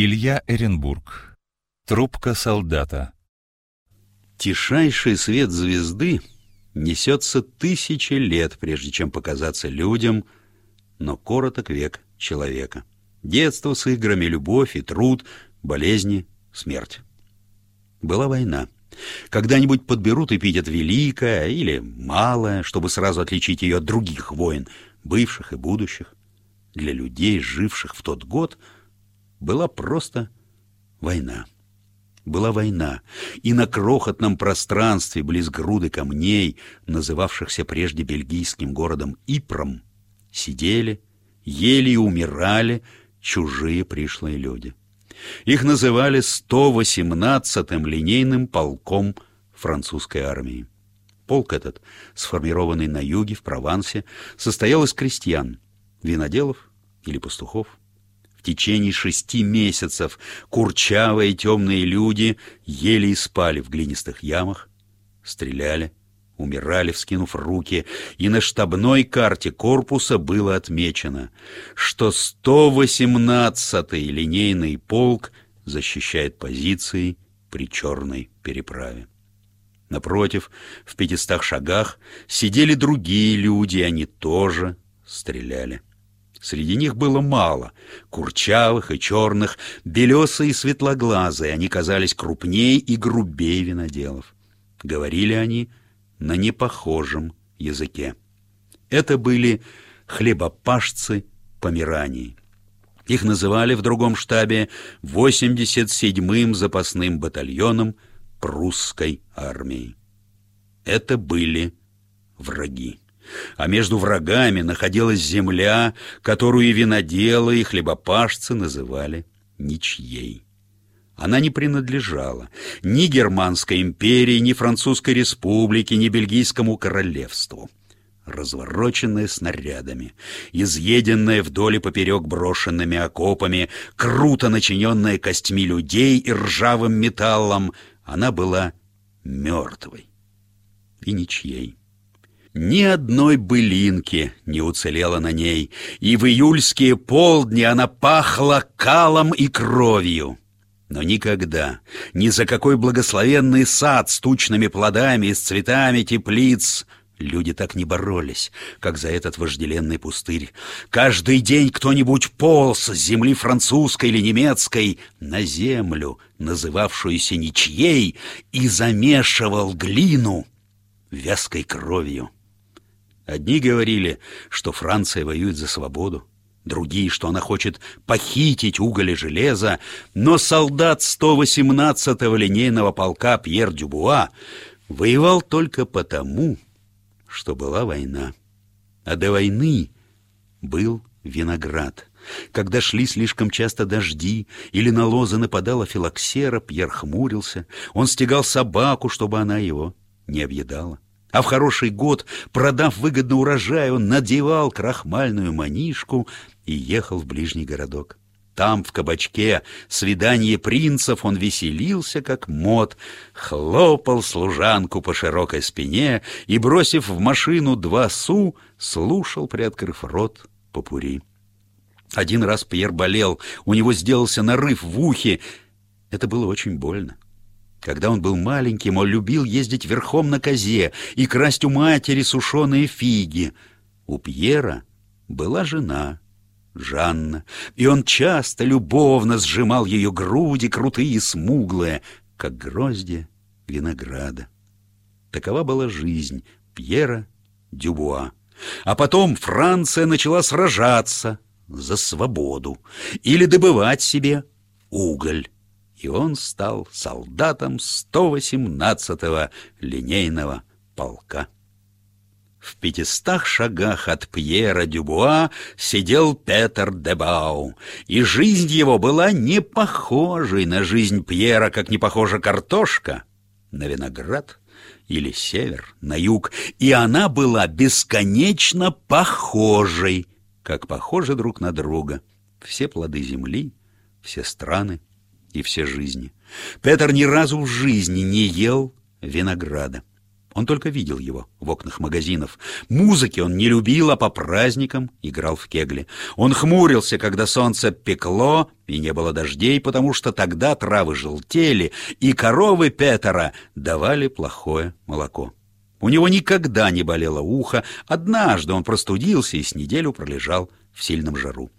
Илья Эренбург. Трубка солдата. Тишайший свет звезды несется тысячи лет, прежде чем показаться людям, но короток век человека. Детство с играми, любовь и труд, болезни, смерть. Была война. Когда-нибудь подберут эпитет «великая» или «малая», чтобы сразу отличить ее от других войн, бывших и будущих. Для людей, живших в тот год, была просто война. Была война, и на крохотном пространстве близ груды камней, называвшихся прежде бельгийским городом Ипром, сидели, ели и умирали чужие пришлые люди. Их называли 118-м линейным полком французской армии. Полк этот, сформированный на юге, в Провансе, состоял из крестьян, виноделов или пастухов. В течение шести месяцев курчавые темные люди ели и спали в глинистых ямах, стреляли, умирали, вскинув руки, и на штабной карте корпуса было отмечено, что 118-й линейный полк защищает позиции при Черной переправе. Напротив, в пятистах шагах сидели другие люди, они тоже стреляли. Среди них было мало, курчавых и черных, белесые и светлоглазые, они казались крупнее и грубее виноделов. Говорили они на непохожем языке. Это были хлебопашцы Померании. Их называли в другом штабе 87-м запасным батальоном прусской армии. Это были враги. А между врагами находилась земля, которую и виноделы, и хлебопашцы называли ничьей. Она не принадлежала ни Германской империи, ни Французской республике, ни Бельгийскому королевству. Развороченная снарядами, изъеденная вдоль и поперек брошенными окопами, круто начиненная костьми людей и ржавым металлом, она была мертвой и ничьей. Ни одной былинки не уцелело на ней, и в июльские полдни она пахла калом и кровью. Но никогда, ни за какой благословенный сад с тучными плодами и с цветами теплиц люди так не боролись, как за этот вожделенный пустырь. Каждый день кто-нибудь полз с земли французской или немецкой на землю, называвшуюся ничьей, и замешивал глину вязкой кровью. Одни говорили, что Франция воюет за свободу, другие, что она хочет похитить уголь и железо, но солдат 118-го линейного полка Пьер Дюбуа воевал только потому, что была война. А до войны был виноград. Когда шли слишком часто дожди или на лозы нападала филоксера, Пьер хмурился. Он стегал собаку, чтобы она его не объедала. А в хороший год, продав выгодно урожай, он надевал крахмальную манишку и ехал в ближний городок. Там, в кабачке, свидание принцев, он веселился, как мод, хлопал служанку по широкой спине и, бросив в машину два су, слушал, приоткрыв рот, попури. Один раз Пьер болел, у него сделался нарыв в ухе. Это было очень больно. Когда он был маленьким, он любил ездить верхом на козе и красть у матери сушеные фиги. У Пьера была жена, Жанна, и он часто любовно сжимал ее груди, крутые и смуглые, как грозди винограда. Такова была жизнь Пьера Дюбуа. А потом Франция начала сражаться за свободу или добывать себе уголь и он стал солдатом 118-го линейного полка. В пятистах шагах от Пьера Дюбуа сидел Петер Дебау, и жизнь его была не похожей на жизнь Пьера, как не похожа картошка на виноград или север на юг, и она была бесконечно похожей, как похожи друг на друга все плоды земли, все страны, и все жизни. Петр ни разу в жизни не ел винограда. Он только видел его в окнах магазинов. Музыки он не любил, а по праздникам играл в кегли. Он хмурился, когда солнце пекло и не было дождей, потому что тогда травы желтели, и коровы Петера давали плохое молоко. У него никогда не болело ухо, однажды он простудился и с неделю пролежал в сильном жару.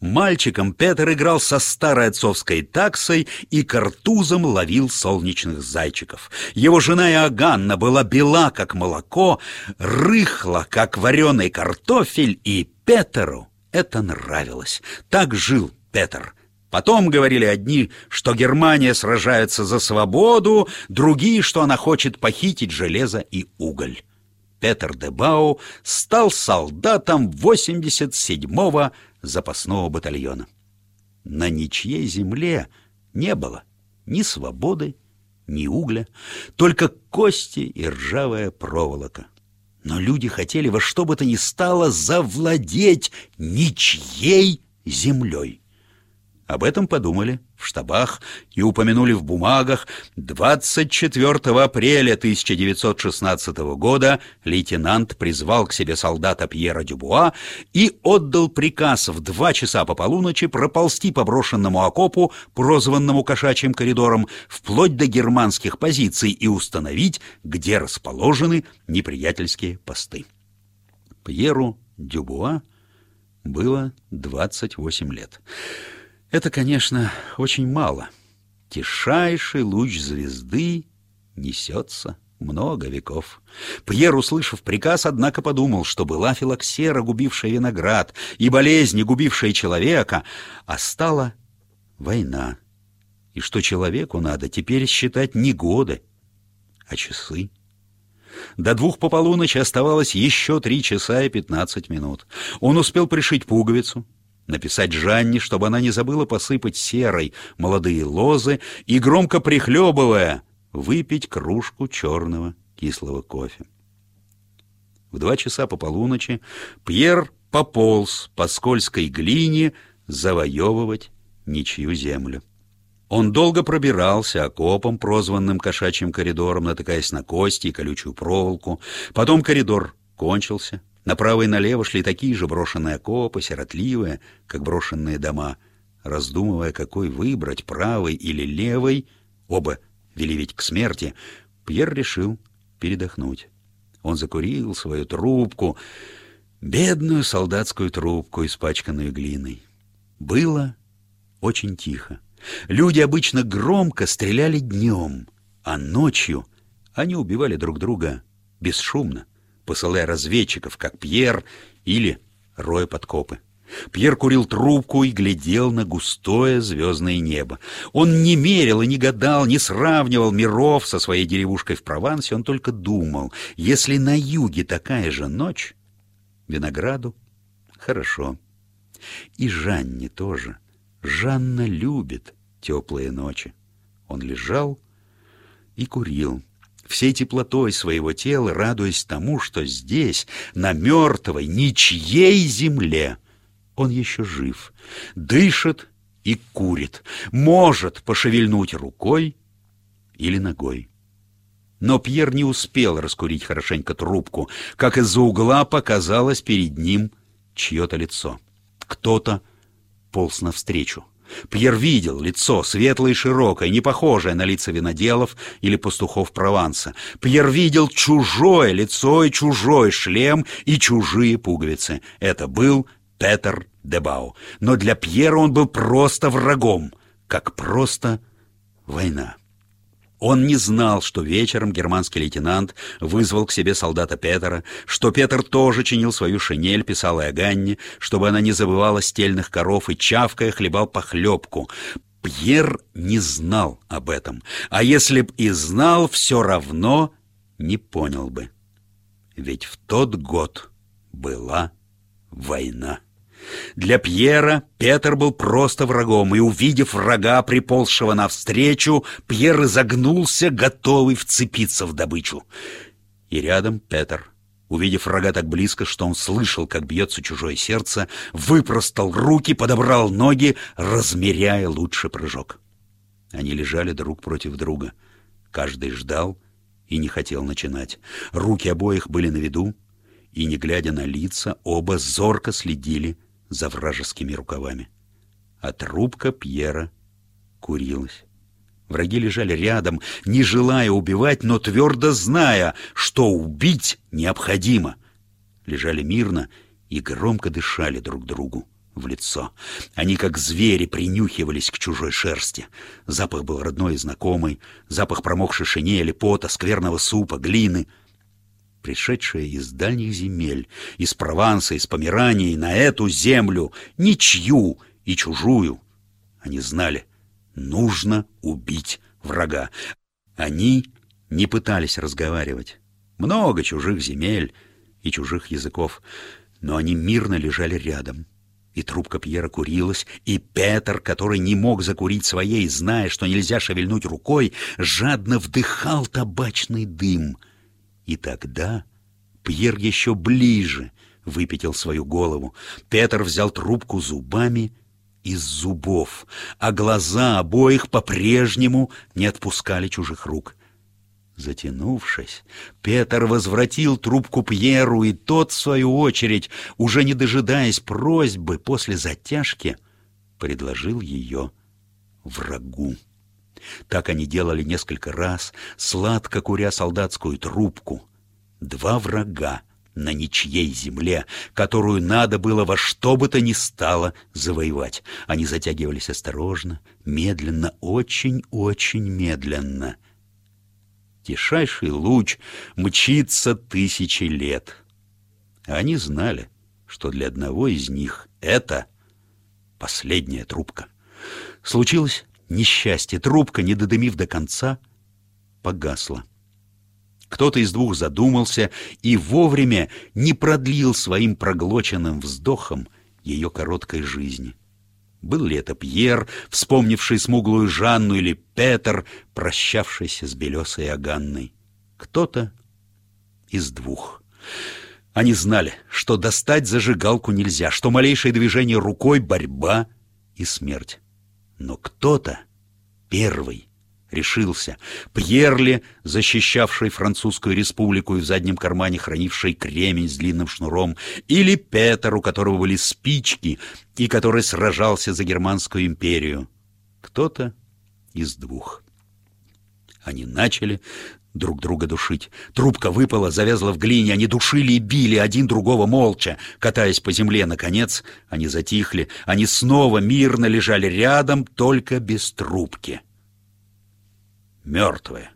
Мальчиком Петр играл со старой отцовской таксой и картузом ловил солнечных зайчиков. Его жена Иоганна была бела, как молоко, рыхла, как вареный картофель, и Петеру это нравилось. Так жил Петр. Потом говорили одни, что Германия сражается за свободу, другие, что она хочет похитить железо и уголь. Петр де Бау стал солдатом 87-го запасного батальона. На ничьей земле не было ни свободы, ни угля, только кости и ржавая проволока. Но люди хотели во что бы то ни стало завладеть ничьей землей. Об этом подумали в штабах и упомянули в бумагах. 24 апреля 1916 года лейтенант призвал к себе солдата Пьера Дюбуа и отдал приказ в два часа по полуночи проползти по брошенному окопу, прозванному кошачьим коридором, вплоть до германских позиций и установить, где расположены неприятельские посты. Пьеру Дюбуа было 28 лет. Это, конечно, очень мало. Тишайший луч звезды несется много веков. Пьер, услышав приказ, однако подумал, что была филоксера, губившая виноград, и болезни, губившие человека, а стала война, и что человеку надо теперь считать не годы, а часы. До двух по полуночи оставалось еще три часа и пятнадцать минут. Он успел пришить пуговицу, написать Жанне, чтобы она не забыла посыпать серой молодые лозы и, громко прихлебывая, выпить кружку черного кислого кофе. В два часа по полуночи Пьер пополз по скользкой глине завоевывать ничью землю. Он долго пробирался окопом, прозванным кошачьим коридором, натыкаясь на кости и колючую проволоку. Потом коридор кончился, Направо и налево шли такие же брошенные окопы, сиротливые, как брошенные дома. Раздумывая, какой выбрать, правый или левый, оба вели ведь к смерти, Пьер решил передохнуть. Он закурил свою трубку, бедную солдатскую трубку, испачканную глиной. Было очень тихо. Люди обычно громко стреляли днем, а ночью они убивали друг друга бесшумно посылая разведчиков, как Пьер, или роя подкопы. Пьер курил трубку и глядел на густое звездное небо. Он не мерил и не гадал, не сравнивал миров со своей деревушкой в Провансе, он только думал, если на юге такая же ночь, винограду хорошо. И Жанне тоже. Жанна любит теплые ночи. Он лежал и курил всей теплотой своего тела, радуясь тому, что здесь, на мертвой, ничьей земле, он еще жив, дышит и курит, может пошевельнуть рукой или ногой. Но Пьер не успел раскурить хорошенько трубку, как из-за угла показалось перед ним чье-то лицо. Кто-то полз навстречу. Пьер видел лицо, светлое и широкое, не похожее на лица виноделов или пастухов Прованса. Пьер видел чужое лицо и чужой шлем и чужие пуговицы. Это был Петер Дебау. Но для Пьера он был просто врагом, как просто война. Он не знал, что вечером германский лейтенант вызвал к себе солдата Петера, что Петр тоже чинил свою шинель, писал о Ганне, чтобы она не забывала стельных коров и чавкая хлебал похлебку. Пьер не знал об этом, а если б и знал, все равно не понял бы. Ведь в тот год была война. Для Пьера Петр был просто врагом, и, увидев врага, приползшего навстречу, Пьер изогнулся, готовый вцепиться в добычу. И рядом Петр, увидев врага так близко, что он слышал, как бьется чужое сердце, выпростал руки, подобрал ноги, размеряя лучше прыжок. Они лежали друг против друга. Каждый ждал и не хотел начинать. Руки обоих были на виду, и, не глядя на лица, оба зорко следили за вражескими рукавами. А трубка Пьера курилась. Враги лежали рядом, не желая убивать, но твердо зная, что убить необходимо. Лежали мирно и громко дышали друг другу в лицо. Они, как звери, принюхивались к чужой шерсти. Запах был родной и знакомый, запах промокшей шинели, пота, скверного супа, глины. Пришедшие из дальних земель, из Прованса, из Померании, на эту землю, ничью и чужую, они знали, Нужно убить врага. Они не пытались разговаривать. Много чужих земель и чужих языков, но они мирно лежали рядом. И трубка Пьера курилась, и Петр, который не мог закурить своей, зная, что нельзя шевельнуть рукой, жадно вдыхал табачный дым. И тогда Пьер еще ближе выпятил свою голову. Петр взял трубку зубами из зубов, а глаза обоих по-прежнему не отпускали чужих рук. Затянувшись, Петр возвратил трубку Пьеру, и тот, в свою очередь, уже не дожидаясь просьбы после затяжки, предложил ее врагу. Так они делали несколько раз, сладко куря солдатскую трубку. Два врага на ничьей земле, которую надо было во что бы то ни стало завоевать. Они затягивались осторожно, медленно, очень-очень медленно. Тишайший луч мчится тысячи лет. они знали, что для одного из них это последняя трубка. Случилось несчастье. Трубка, не додымив до конца, погасла. Кто-то из двух задумался и вовремя не продлил своим проглоченным вздохом ее короткой жизни. Был ли это Пьер, вспомнивший смуглую Жанну, или Петр, прощавшийся с белесой Аганной? Кто-то из двух. Они знали, что достать зажигалку нельзя, что малейшее движение рукой — борьба и смерть. Но кто-то первый решился. Пьерли, защищавший французскую республику и в заднем кармане хранивший кремень с длинным шнуром, или Петер, у которого были спички и который сражался за Германскую империю. Кто-то из двух. Они начали друг друга душить. Трубка выпала, завязла в глине, они душили и били один другого молча, катаясь по земле. Наконец они затихли, они снова мирно лежали рядом, только без трубки мертвые,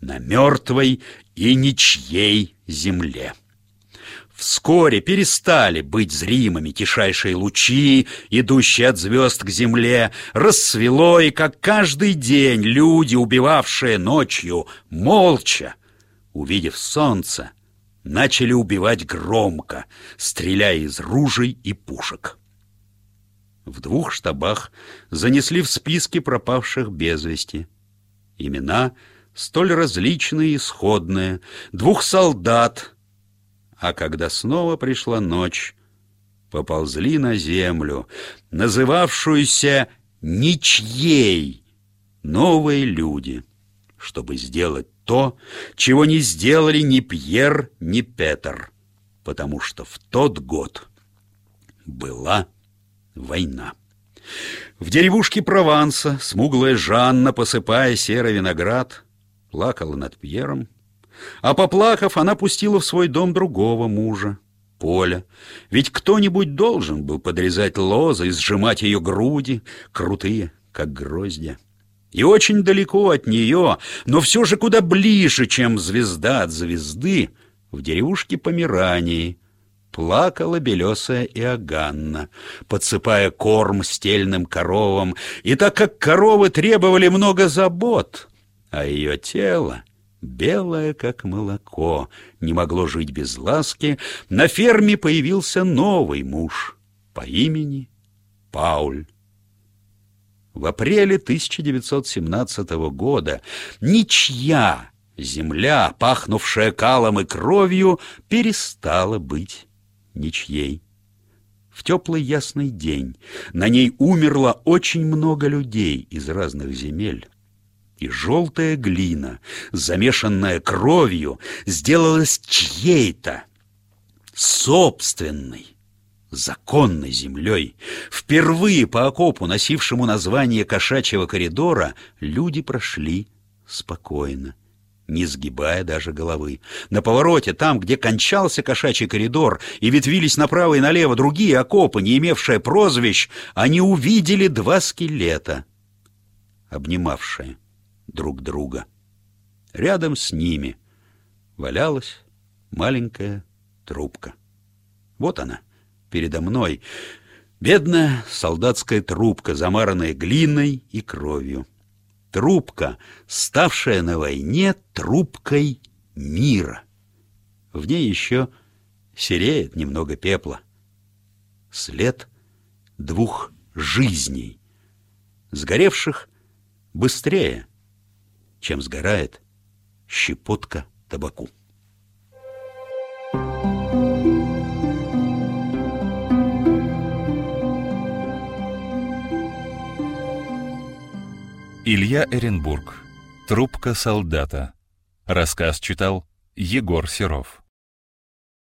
на мертвой и ничьей земле. Вскоре перестали быть зримыми тишайшие лучи, идущие от звезд к земле. Рассвело, и как каждый день люди, убивавшие ночью, молча, увидев солнце, начали убивать громко, стреляя из ружей и пушек. В двух штабах занесли в списки пропавших без вести – Имена столь различные и сходные, двух солдат. А когда снова пришла ночь, поползли на землю, называвшуюся ничьей, новые люди, чтобы сделать то, чего не сделали ни Пьер, ни Петр, потому что в тот год была война. В деревушке Прованса смуглая Жанна, посыпая серый виноград, плакала над Пьером. А поплакав, она пустила в свой дом другого мужа, Поля. Ведь кто-нибудь должен был подрезать лозы и сжимать ее груди, крутые, как гроздья. И очень далеко от нее, но все же куда ближе, чем звезда от звезды, в деревушке Померании — Плакала белесая Иоганна, подсыпая корм стельным коровам, и так как коровы требовали много забот, а ее тело, белое как молоко, не могло жить без ласки, на ферме появился новый муж по имени Пауль. В апреле 1917 года ничья земля, пахнувшая калом и кровью, перестала быть ничьей. В теплый ясный день на ней умерло очень много людей из разных земель. И желтая глина, замешанная кровью, сделалась чьей-то, собственной, законной землей. Впервые по окопу, носившему название кошачьего коридора, люди прошли спокойно не сгибая даже головы. На повороте, там, где кончался кошачий коридор, и ветвились направо и налево другие окопы, не имевшие прозвищ, они увидели два скелета, обнимавшие друг друга. Рядом с ними валялась маленькая трубка. Вот она, передо мной, бедная солдатская трубка, замаранная глиной и кровью. Трубка, ставшая на войне трубкой мира. В ней еще сереет немного пепла. След двух жизней, сгоревших быстрее, чем сгорает щепотка табаку. Илья Эренбург. Трубка солдата. Рассказ читал Егор Серов.